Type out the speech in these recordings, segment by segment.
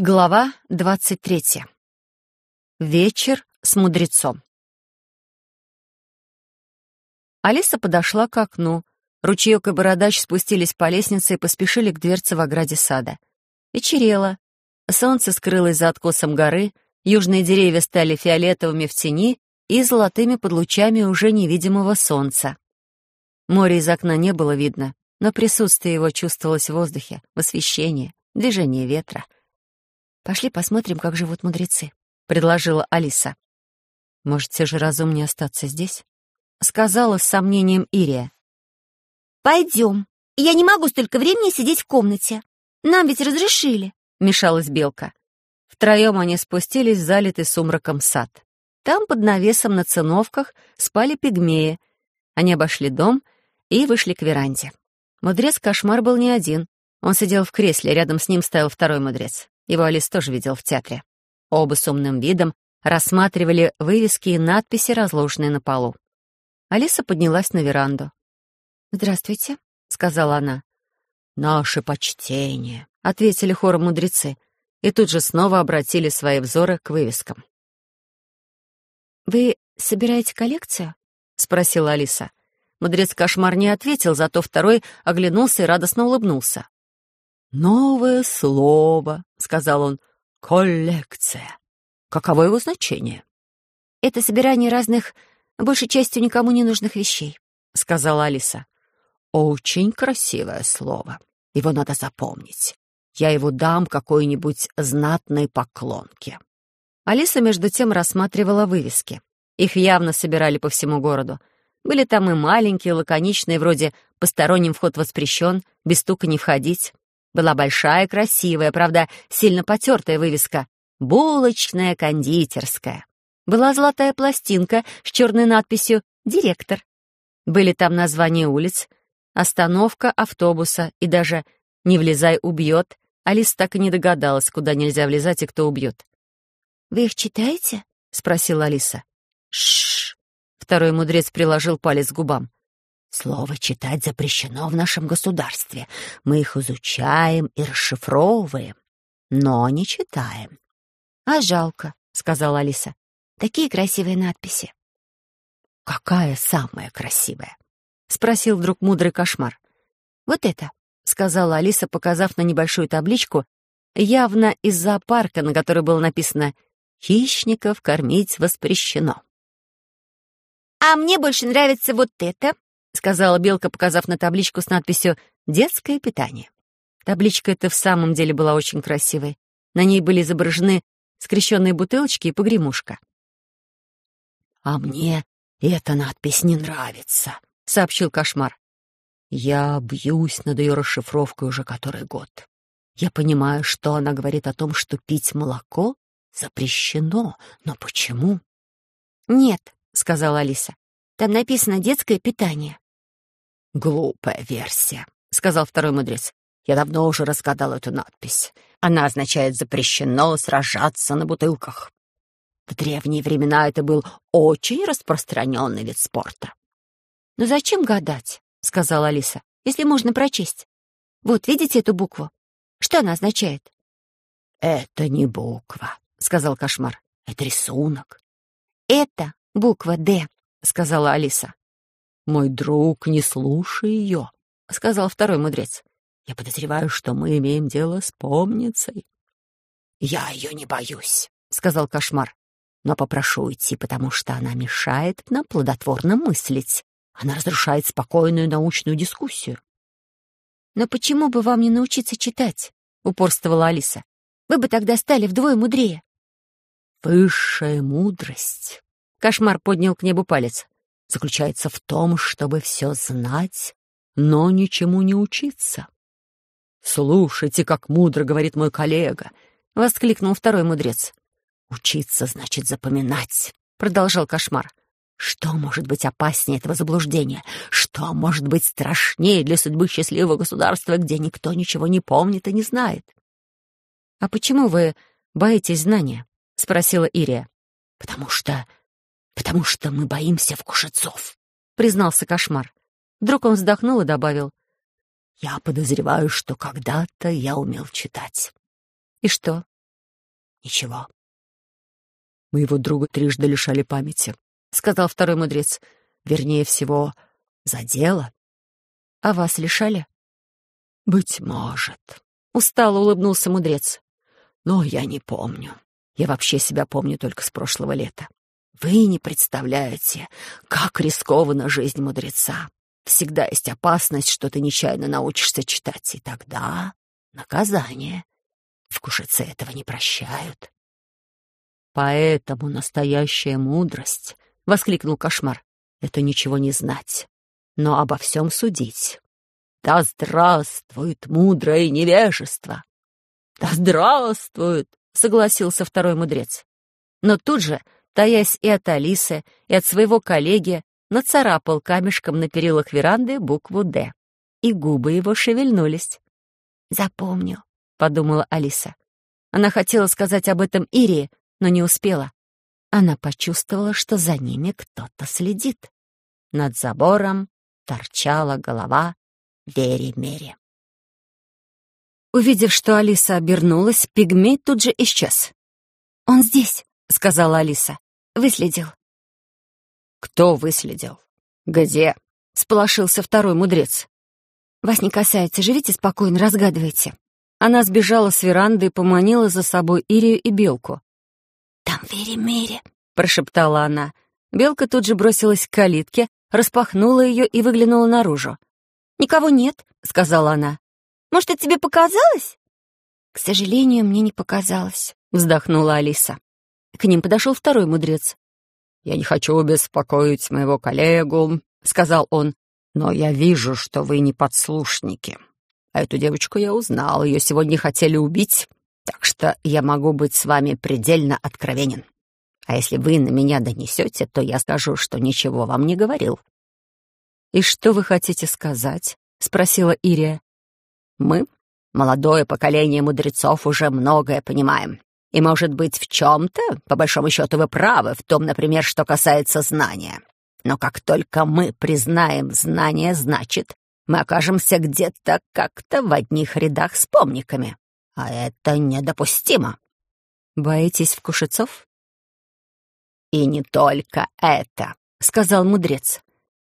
Глава двадцать третья. Вечер с мудрецом. Алиса подошла к окну. Ручеек и бородач спустились по лестнице и поспешили к дверце в ограде сада. Вечерело. Солнце скрылось за откосом горы, южные деревья стали фиолетовыми в тени и золотыми под лучами уже невидимого солнца. Море из окна не было видно, но присутствие его чувствовалось в воздухе, в освещении, движении ветра — «Пошли посмотрим, как живут мудрецы», — предложила Алиса. «Может, все же разумнее остаться здесь?» — сказала с сомнением Ирия. «Пойдем. Я не могу столько времени сидеть в комнате. Нам ведь разрешили», — мешалась Белка. Втроем они спустились в залитый сумраком сад. Там, под навесом на циновках, спали пигмеи. Они обошли дом и вышли к веранде. Мудрец-кошмар был не один. Он сидел в кресле, рядом с ним стоял второй мудрец. Его Алис тоже видел в театре. Оба с умным видом рассматривали вывески и надписи, разложенные на полу. Алиса поднялась на веранду. «Здравствуйте», — сказала она. «Наше почтение», — ответили хором мудрецы, и тут же снова обратили свои взоры к вывескам. «Вы собираете коллекцию?» — спросила Алиса. Мудрец-кошмар не ответил, зато второй оглянулся и радостно улыбнулся. «Новое слово», — сказал он, — «коллекция». Каково его значение? «Это собирание разных, большей частью никому не нужных вещей», — сказала Алиса. «Очень красивое слово. Его надо запомнить. Я его дам какой-нибудь знатной поклонке». Алиса, между тем, рассматривала вывески. Их явно собирали по всему городу. Были там и маленькие, лаконичные, вроде «посторонним вход воспрещен», «без стука не входить», была большая, красивая, правда, сильно потертая вывеска «Булочная кондитерская». Была золотая пластинка с черной надписью «Директор». Были там названия улиц, остановка автобуса и даже «Не влезай, убьет». Алиса так и не догадалась, куда нельзя влезать и кто убьет. «Вы их читаете?» — спросила Алиса. Шш! Второй мудрец приложил палец к губам. Слово читать запрещено в нашем государстве. Мы их изучаем и расшифровываем, но не читаем. А жалко, сказала Алиса. Такие красивые надписи. Какая самая красивая? спросил вдруг мудрый кошмар. Вот это, сказала Алиса, показав на небольшую табличку, явно из зоопарка, на которой было написано «Хищников кормить воспрещено». «А мне больше нравится вот это», — сказала Белка, показав на табличку с надписью «Детское питание». Табличка эта в самом деле была очень красивой. На ней были изображены скрещенные бутылочки и погремушка. «А мне эта надпись не нравится», — сообщил кошмар. «Я бьюсь над ее расшифровкой уже который год. Я понимаю, что она говорит о том, что пить молоко запрещено, но почему?» «Нет», — сказала Алиса, там написано «детское питание». «Глупая версия», — сказал второй мудрец. «Я давно уже разгадал эту надпись. Она означает «запрещено сражаться на бутылках». В древние времена это был очень распространенный вид спорта. «Но зачем гадать?» — сказала Алиса, «если можно прочесть. Вот, видите эту букву? Что она означает?» «Это не буква», — сказал кошмар. «Это рисунок». «Это буква «Д», — сказала Алиса. «Мой друг, не слушай ее», — сказал второй мудрец. «Я подозреваю, что мы имеем дело с помницей». «Я ее не боюсь», — сказал кошмар. «Но попрошу уйти, потому что она мешает нам плодотворно мыслить. Она разрушает спокойную научную дискуссию». «Но почему бы вам не научиться читать?» — упорствовала Алиса. «Вы бы тогда стали вдвое мудрее». «Высшая мудрость Кошмар поднял к небу палец. Заключается в том, чтобы все знать, но ничему не учиться. «Слушайте, как мудро говорит мой коллега!» — воскликнул второй мудрец. «Учиться значит запоминать», — продолжал кошмар. «Что может быть опаснее этого заблуждения? Что может быть страшнее для судьбы счастливого государства, где никто ничего не помнит и не знает?» «А почему вы боитесь знания?» — спросила Ирия. «Потому что потому что мы боимся вкушецов», — признался кошмар. Вдруг он вздохнул и добавил. «Я подозреваю, что когда-то я умел читать». «И что, ничего. «Моего друга трижды лишали памяти», — сказал второй мудрец. «Вернее всего, за дело». «А вас лишали?» «Быть может», — устало улыбнулся мудрец. «Но я не помню. Я вообще себя помню только с прошлого лета. Вы не представляете, как рискована жизнь мудреца. Всегда есть опасность, что ты нечаянно научишься читать, и тогда наказание. В кушице этого не прощают. Поэтому настоящая мудрость, — воскликнул кошмар, — это ничего не знать, но обо всем судить. Да здравствует мудрое невежество! Да здравствует, — согласился второй мудрец. Но тут же, таясь и от Алисы, и от своего коллеги, нацарапал камешком на перилах веранды букву «Д», и губы его шевельнулись. «Запомнил», — подумала Алиса. Она хотела сказать об этом Ирии, но не успела. Она почувствовала, что за ними кто-то следит. Над забором торчала голова Вери-Мери. Увидев, что Алиса обернулась, пигмей тут же исчез. «Он здесь», — сказала Алиса. «Выследил». «Кто выследил? Где?» — сполошился второй мудрец. «Вас не касается, живите спокойно, разгадывайте». Она сбежала с веранды и поманила за собой Ирию и Белку. «Там Вери-Мери», — прошептала она. Белка тут же бросилась к калитке, распахнула ее и выглянула наружу. «Никого нет», — сказала она. «Может, это тебе показалось?» «К сожалению, мне не показалось», — вздохнула Алиса. К ним подошел второй мудрец. «Я не хочу беспокоить моего коллегу», — сказал он, «но я вижу, что вы не подслушники. А эту девочку я узнал, ее сегодня хотели убить, так что я могу быть с вами предельно откровенен. А если вы на меня донесете, то я скажу, что ничего вам не говорил». «И что вы хотите сказать?» — спросила Ирия. «Мы, молодое поколение мудрецов, уже многое понимаем. И, может быть, в чем-то, по большому счету, вы правы, в том, например, что касается знания. Но как только мы признаем знание, значит, мы окажемся где-то как-то в одних рядах с помниками. А это недопустимо. Боитесь вкушецов? И не только это, — сказал мудрец.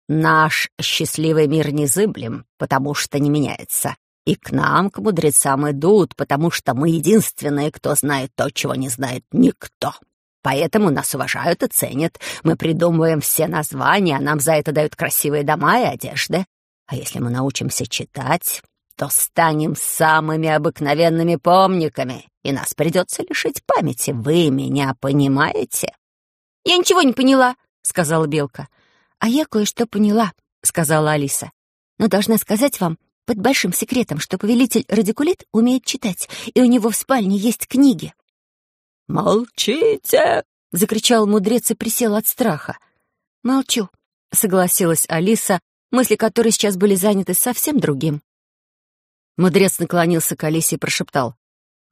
Наш счастливый мир незыблем, потому что не меняется. И к нам, к мудрецам, идут, потому что мы единственные, кто знает то, чего не знает никто. Поэтому нас уважают и ценят. Мы придумываем все названия, а нам за это дают красивые дома и одежды. А если мы научимся читать, то станем самыми обыкновенными помниками, и нас придется лишить памяти. Вы меня понимаете?» «Я ничего не поняла», — сказала Белка. «А я кое-что поняла», — сказала Алиса. «Но должна сказать вам, под большим секретом, что повелитель Радикулит умеет читать, и у него в спальне есть книги». «Молчите!» — закричал мудрец и присел от страха. «Молчу», — согласилась Алиса, мысли которой сейчас были заняты совсем другим. Мудрец наклонился к Алисе и прошептал.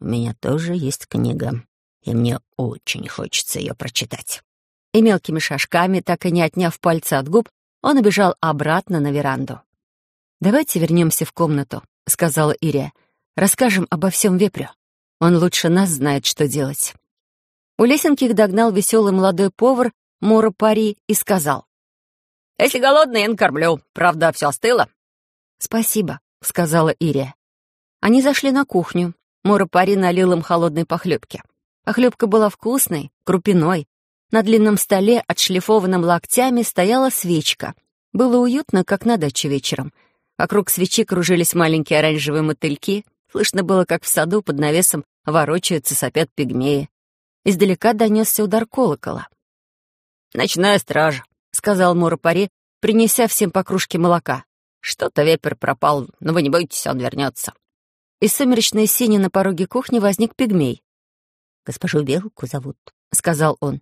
«У меня тоже есть книга, и мне очень хочется ее прочитать». И мелкими шажками, так и не отняв пальцы от губ, он убежал обратно на веранду. «Давайте вернемся в комнату», — сказала Ирия. «Расскажем обо всем вепрю. Он лучше нас знает, что делать». У лесенки их догнал веселый молодой повар Мора Пари и сказал. «Если голодный, я накормлю. Правда, все остыло?» «Спасибо», — сказала Ирия. Они зашли на кухню. Мора Пари налил им холодной похлебки. Похлебка была вкусной, крупиной. На длинном столе, отшлифованном локтями, стояла свечка. Было уютно, как на даче вечером — Вокруг свечи кружились маленькие оранжевые мотыльки. Слышно было, как в саду под навесом ворочаются, сопят пигмеи. Издалека донесся удар колокола. «Ночная стража», — сказал Муропари, принеся всем по кружке молока. «Что-то вепер пропал, но вы не бойтесь, он вернется». Из сумеречной сени на пороге кухни возник пигмей. «Госпожу Белку зовут», — сказал он.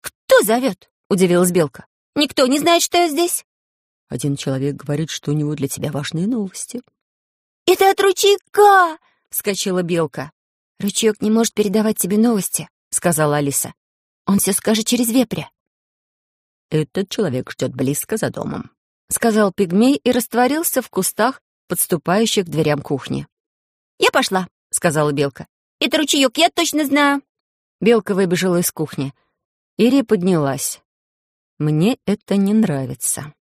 «Кто зовет?» — удивилась Белка. «Никто не знает, что я здесь». Один человек говорит, что у него для тебя важные новости. «Это от ручейка!» — вскочила Белка. «Ручеек не может передавать тебе новости», — сказала Алиса. «Он все скажет через вепря». «Этот человек ждет близко за домом», — сказал пигмей и растворился в кустах, подступающих к дверям кухни. «Я пошла», — сказала Белка. Это ручеек, я точно знаю. Белка выбежала из кухни. Ирия поднялась. «Мне это не нравится».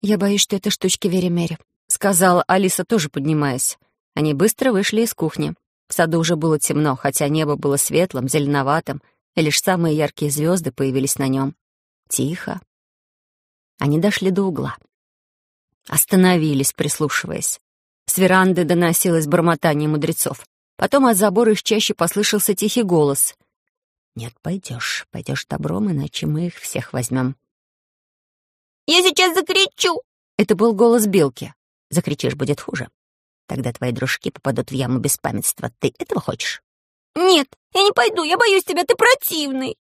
«Я боюсь, что это штучки Вере-Мере», — сказала Алиса, тоже поднимаясь. Они быстро вышли из кухни. В саду уже было темно, хотя небо было светлым, зеленоватым, и лишь самые яркие звезды появились на нем. Тихо. Они дошли до угла. Остановились, прислушиваясь. С веранды доносилось бормотание мудрецов. Потом от забора из чаще послышался тихий голос. «Нет, пойдешь, пойдешь добром, иначе мы их всех возьмем». «Я сейчас закричу!» Это был голос Белки. «Закричишь, будет хуже. Тогда твои дружки попадут в яму беспамятства. Ты этого хочешь?» «Нет, я не пойду, я боюсь тебя, ты противный!»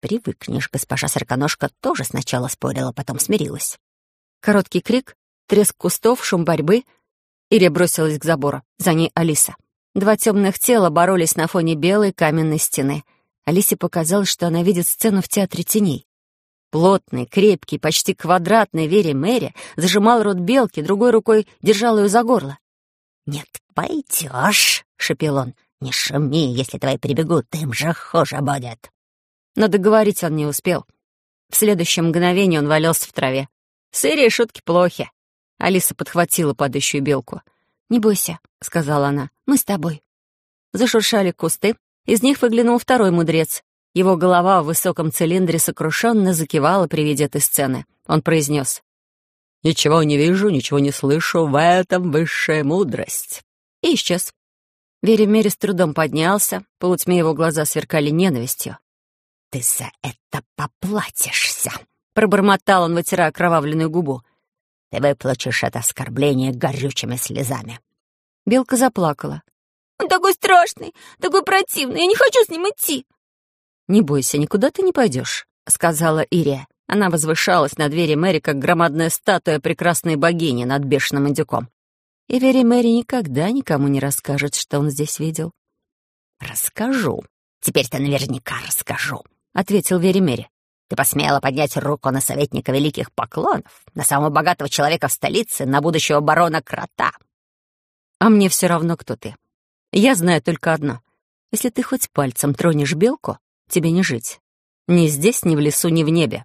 «Привыкнешь, госпожа Сороконожка тоже сначала спорила, потом смирилась». Короткий крик, треск кустов, шум борьбы. Ирия бросилась к забору. За ней Алиса. Два темных тела боролись на фоне белой каменной стены. Алисе показалось, что она видит сцену в театре теней. Плотный, крепкий, почти квадратный Вере Мэри зажимал рот белки, другой рукой держал ее за горло. «Нет, пойдешь», — шепел он. «Не шуми, если твои прибегут, им же хуже будет». Но договорить он не успел. В следующее мгновение он валялся в траве. С Ирией шутки плохи. Алиса подхватила падающую белку. «Не бойся», — сказала она, — «мы с тобой». Зашуршали кусты, из них выглянул второй мудрец. Его голова в высоком цилиндре сокрушенно закивала при виде этой сцены. Он произнес. «Ничего не вижу, ничего не слышу, в этом высшая мудрость». И исчез. Вере с трудом поднялся, полутьме его глаза сверкали ненавистью. «Ты за это поплатишься!» — пробормотал он, вытирая окровавленную губу. «Ты выплачешь это оскорбление горючими слезами». Белка заплакала. «Он такой страшный, такой противный, я не хочу с ним идти!» «Не бойся, никуда ты не пойдешь», — сказала Ирия. Она возвышалась на двери Мэри, как громадная статуя прекрасной богини над бешеным индюком. И Вери Мэри никогда никому не расскажет, что он здесь видел. «Расскажу. Теперь-то наверняка расскажу», — ответил Вери Мэри. «Ты посмела поднять руку на советника великих поклонов, на самого богатого человека в столице, на будущего барона Крота». «А мне все равно, кто ты. Я знаю только одно. Если ты хоть пальцем тронешь белку, тебе не жить. Ни здесь, ни в лесу, ни в небе».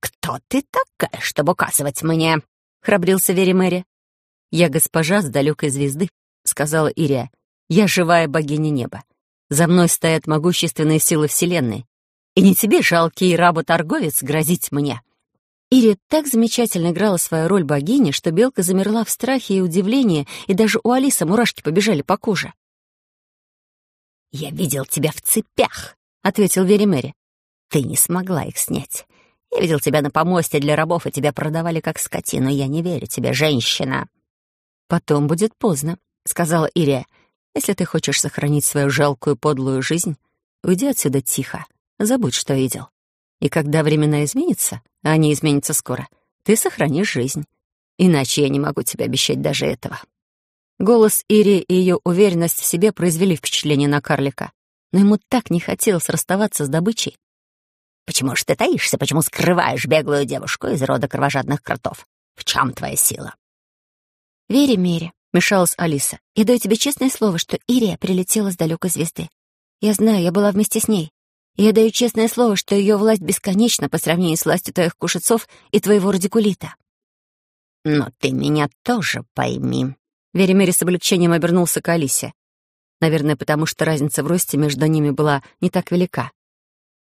«Кто ты такая, чтобы указывать мне?» — храбрился Вери Мэри. «Я госпожа с далекой звезды», — сказала Ирия. «Я живая богиня неба. За мной стоят могущественные силы Вселенной. И не тебе, жалкий работорговец, грозить мне». Ирия так замечательно играла свою роль богини, что белка замерла в страхе и удивлении, и даже у Алисы мурашки побежали по коже. «Я видел тебя в цепях», — ответил Веримери. «Ты не смогла их снять. Я видел тебя на помосте для рабов, и тебя продавали как скотину. Я не верю тебе, женщина». «Потом будет поздно», — сказала Ирия. «Если ты хочешь сохранить свою жалкую подлую жизнь, уйди отсюда тихо, забудь, что видел. И когда времена изменятся, а они изменятся скоро, ты сохранишь жизнь. Иначе я не могу тебе обещать даже этого». Голос Ири и ее уверенность в себе произвели впечатление на карлика, но ему так не хотелось расставаться с добычей. «Почему же ты таишься? Почему скрываешь беглую девушку из рода кровожадных кротов? В чем твоя сила?» «Вере, Мере», — мешалась Алиса. «Я даю тебе честное слово, что Ирия прилетела с далекой звезды. Я знаю, я была вместе с ней. И я даю честное слово, что ее власть бесконечна по сравнению с властью твоих кушецов и твоего радикулита». «Но ты меня тоже пойми», Веремери с облегчением обернулся к Алисе. Наверное, потому что разница в росте между ними была не так велика.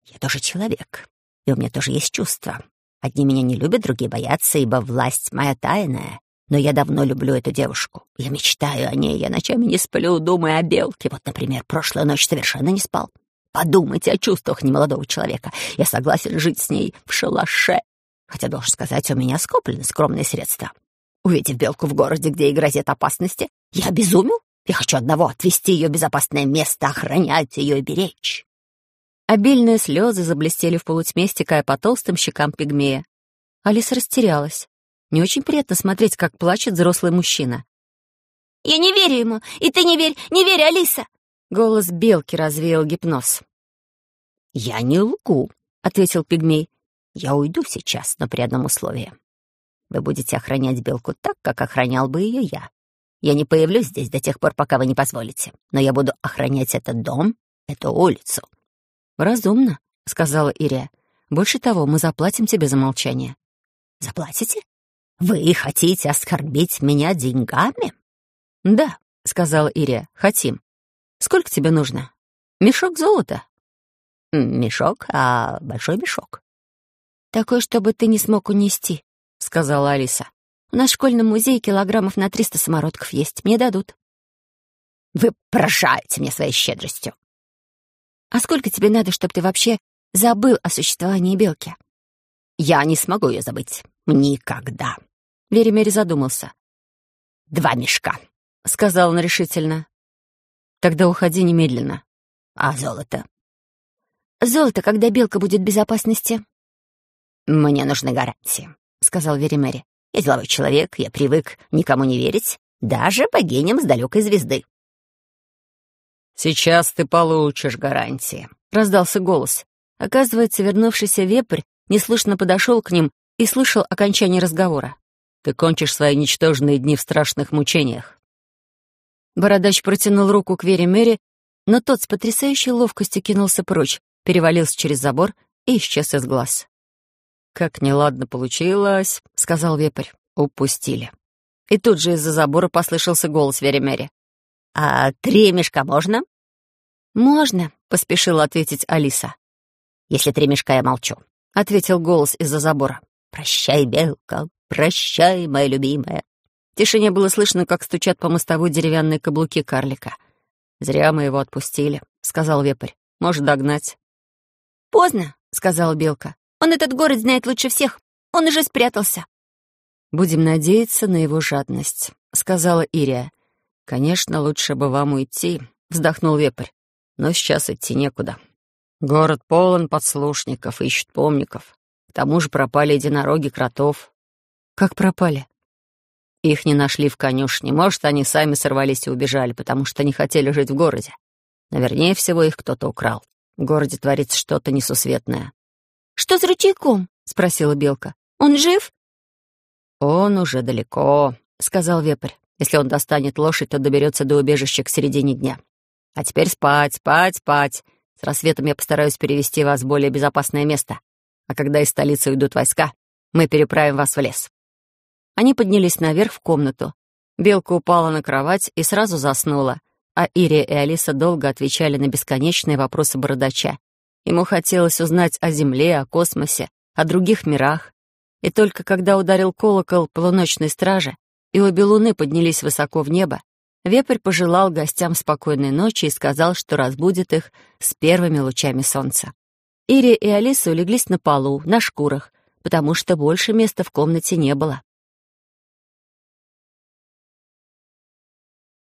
«Я тоже человек, и у меня тоже есть чувства. Одни меня не любят, другие боятся, ибо власть моя тайная. Но я давно люблю эту девушку. Я мечтаю о ней, я ночами не сплю, думаю о белке. Вот, например, прошлую ночь совершенно не спал. Подумайте о чувствах немолодого человека. Я согласен жить с ней в шалаше. Хотя, должен сказать, у меня скоплены скромные средства. Увидев белку в городе, где ей грозит опасности, я обезумел. Я хочу одного — отвести ее в безопасное место, охранять ее и беречь. Обильные слезы заблестели в полутьме, стекая по толстым щекам пигмея. Алиса растерялась. Не очень приятно смотреть, как плачет взрослый мужчина. «Я не верю ему, и ты не верь, не верь, Алиса!» Голос белки развеял гипноз. «Я не лгу», — ответил пигмей. «Я уйду сейчас, но при одном условии. Вы будете охранять белку так, как охранял бы ее я. Я не появлюсь здесь до тех пор, пока вы не позволите. Но я буду охранять этот дом, эту улицу». «Разумно», — сказала Ирия. «Больше того, мы заплатим тебе за молчание». «Заплатите? Вы хотите оскорбить меня деньгами?» «Да», — сказала Ирия, — «хотим. Сколько тебе нужно? Мешок золота?» «Мешок? А большой мешок?» «Такой, чтобы ты не смог унести», — сказала Алиса. «У нас в школьном музее килограммов на триста самородков есть. Мне дадут». «Вы поражаете меня своей щедростью». «А сколько тебе надо, чтобы ты вообще забыл о существовании белки?» «Я не смогу ее забыть. Никогда». Веремери задумался. «Два мешка», — сказал он решительно. «Тогда уходи немедленно». «А золото?» «Золото, когда белка будет в безопасности». «Мне нужны гарантии», — сказал Веремери. «Я деловой человек, я привык никому не верить, даже богиням с далекой звезды». «Сейчас ты получишь гарантии», — раздался голос. Оказывается, вернувшийся вепрь неслышно подошел к ним и слышал окончание разговора. «Ты кончишь свои ничтожные дни в страшных мучениях». Бородач протянул руку к Вере Мэри, но тот с потрясающей ловкостью кинулся прочь, перевалился через забор и исчез из глаз. «Как неладно получилось», — сказал вепрь. «Упустили». И тут же из-за забора послышался голос Вере Мэри. «А три мешка можно?» «Можно», — поспешила ответить Алиса. «Если три мешка, я молчу», — ответил голос из-за забора. «Прощай, белка, прощай, моя любимая тишине было слышно, как стучат по мостовой деревянные каблуки карлика. «Зря мы его отпустили», — сказал вепрь. «Может, догнать». «Поздно», — сказала Белка. «Он этот город знает лучше всех. Он уже спрятался». «Будем надеяться на его жадность», — сказала Ирия. «Конечно, лучше бы вам уйти», — вздохнул вепрь. «Но сейчас идти некуда. Город полон подслушников, ищут помников. К тому же пропали единороги кротов». «Как пропали?» Их не нашли в конюшне. Может, они сами сорвались и убежали, потому что не хотели жить в городе. Но вернее всего их кто-то украл. В городе творится что-то несусветное. «Что с ручейком?» — спросила Белка. «Он жив?» «Он уже далеко», — сказал вепрь. «Если он достанет лошадь, то доберется до убежища к середине дня. А теперь спать, спать, спать. С рассветом я постараюсь перевести вас в более безопасное место. А когда из столицы уйдут войска, мы переправим вас в лес. Они поднялись наверх в комнату. Белка упала на кровать и сразу заснула, а Ирия и Алиса долго отвечали на бесконечные вопросы бородача. Ему хотелось узнать о Земле, о космосе, о других мирах. И только когда ударил колокол полуночной стражи, и обе луны поднялись высоко в небо, Вепрь пожелал гостям спокойной ночи и сказал, что разбудит их с первыми лучами солнца. Ирия и Алиса улеглись на полу, на шкурах, потому что больше места в комнате не было.